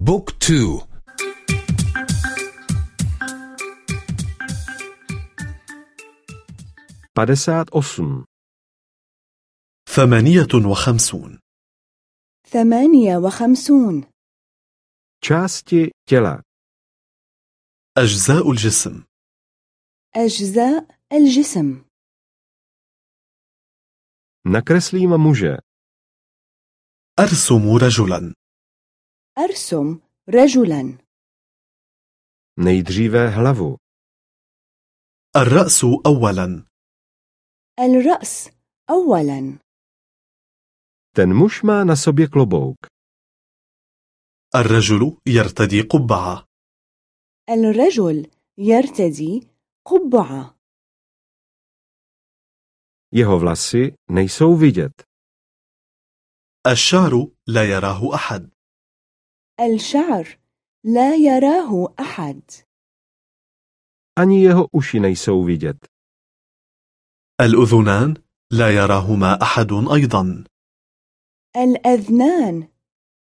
بوك تو. padesát osm ثمانية وخمسون. ثمانية وخمسون. části těla أجزاء الجسم. أجزاء الجسم. nakreslím muže أرسم رجلا. أرسم رجلا. nejdříve hlavu الرأس أولا. الرأس أولا. ten muž má na sobě klobouk الرجل يرتدي قبعة. الرجل يرتدي قبعة. jeho vlasy nejsou vidět الشعر لا يراه أحد. الشعر لا يراه أحد. Ani jeho uši nejsou vidět. الأذنان لا يراهما أحد أيضا. الأذنان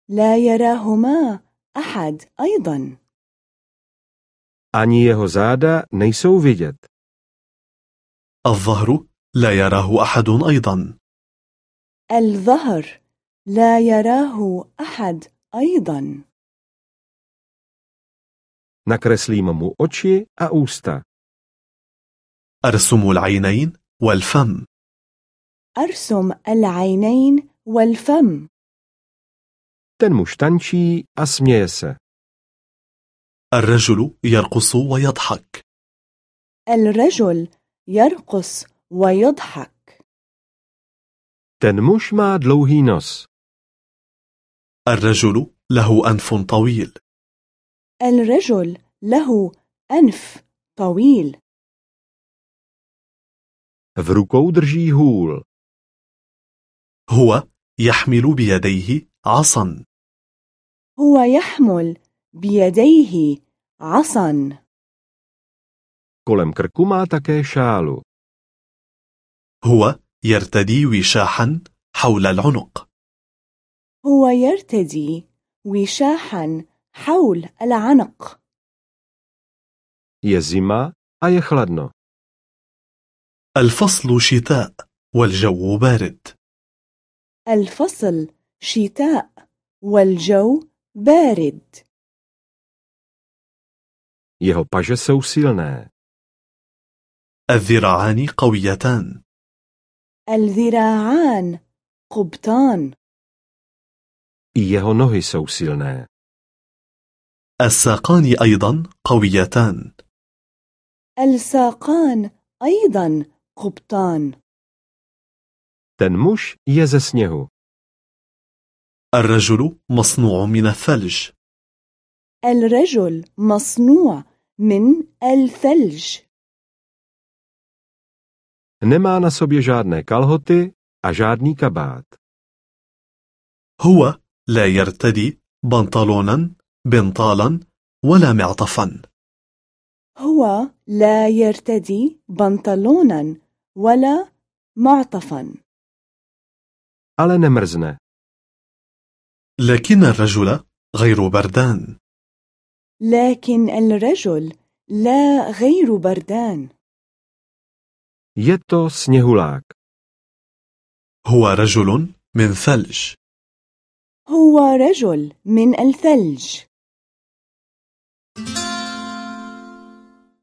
لا يراهما أحد أيضا. Ani jeho záda nejsou vidět. الظهر لا يراه أحد أيضا. الظهر لا يراه أحد أيضا. Mu oči a ústa أرسم العينين والفم. أرسم العينين والفم. Ten muž tančí a směje se. الرجل يرقص ويضحك. الرجل يرقص ويضحك. Ten muž má dlouhý nos. الرجل له أنف طويل. الرجل له أنف طويل. V rukou drží hůl. هو يحمل بيديه عصا. هو يحمل بيديه عصا. Kolem krku má také šálu. هو يرتدي وشاحا حول العنق. هو يرتدي وشاحا حول العنق. Je zima a je الفصل شتاء والجو بارد. الفصل شتاء والجو بارد. Jeho paže jsou silné. الذراعان قويتان. الذراعان قبطان. I jeho nohy jsou silné. الساقان أيضا قويتان. الساقان أيضا قبطان. Ten muž je ze sněhu. الرجل مصنوع من الثلج. الرجل مصنوع من الثلج. Nemá na sobě žádné kalhoty a žádný kabát. هو لا يرتدي بنطلونا بنطالا ولا معطفا. هو لا يرتدي بنطلونا ولا معطفا. ale nemrzne لكن الرجل غير بردان. لكن الرجل لا غير بردان. je to sněhulák هو رجل من ثلج. هو رجل من الثلج.